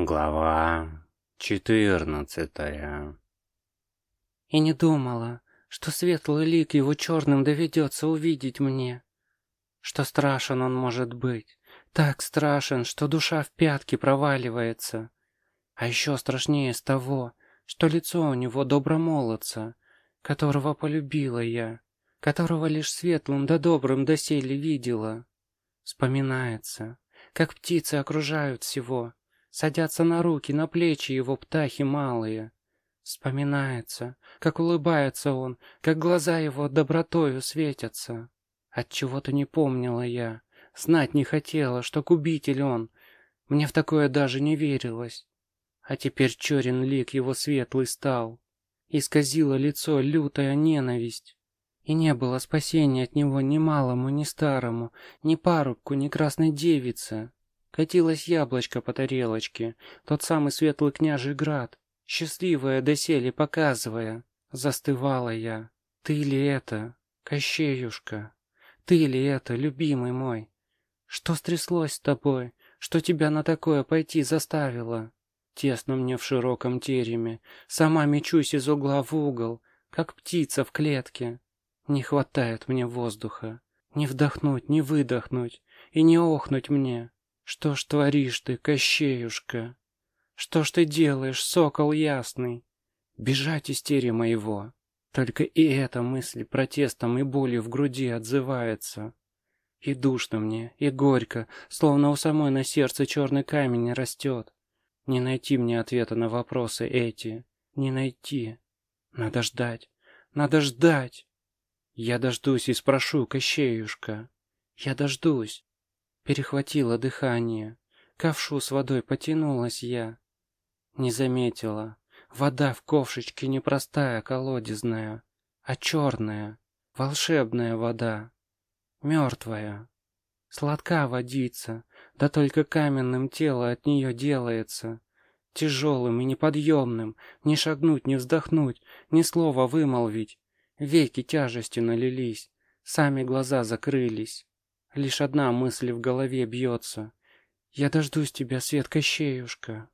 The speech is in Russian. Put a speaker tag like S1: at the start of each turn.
S1: Глава четырнадцатая
S2: И не думала, что светлый лик его черным доведется увидеть мне. Что страшен он может быть. Так страшен, что душа в пятки проваливается. А еще страшнее с того, что лицо у него добромолодца, которого полюбила я, которого лишь светлым да добрым доселе видела. Вспоминается, как птицы окружают всего, Садятся на руки, на плечи его птахи малые. Вспоминается, как улыбается он, как глаза его добротою светятся. От чего то не помнила я, знать не хотела, что губитель он. Мне в такое даже не верилось. А теперь черен лик его светлый стал. Исказило лицо лютая ненависть. И не было спасения от него ни малому, ни старому, ни парубку, ни красной девице. Катилось яблочко по тарелочке, тот самый светлый княжий град, счастливая доселе показывая. Застывала я. Ты ли это, Кощеюшка? Ты ли это, любимый мой? Что стряслось с тобой, что тебя на такое пойти заставило? Тесно мне в широком тереме, сама мечусь из угла в угол, как птица в клетке. Не хватает мне воздуха, не вдохнуть, не выдохнуть и не охнуть мне. Что ж творишь ты, Кощеюшка? Что ж ты делаешь, сокол ясный? Бежать из тери моего. Только и эта мысль протестом и болью в груди отзывается. И душно мне, и горько, словно у самой на сердце черный камень растет. Не найти мне ответа на вопросы эти, не найти. Надо ждать, надо ждать. Я дождусь и спрошу, Кощеюшка. Я дождусь. Перехватило дыхание. Ковшу с водой потянулась я. Не заметила. Вода в ковшичке не простая колодезная, а черная, волшебная вода. Мертвая. Сладка водица, да только каменным тело от нее делается. Тяжелым и неподъемным, ни шагнуть, ни вздохнуть, ни слова вымолвить. Веки тяжестью налились, сами глаза закрылись. Лишь одна мысль в голове бьется. Я дождусь тебя, Свет Кощеюшка.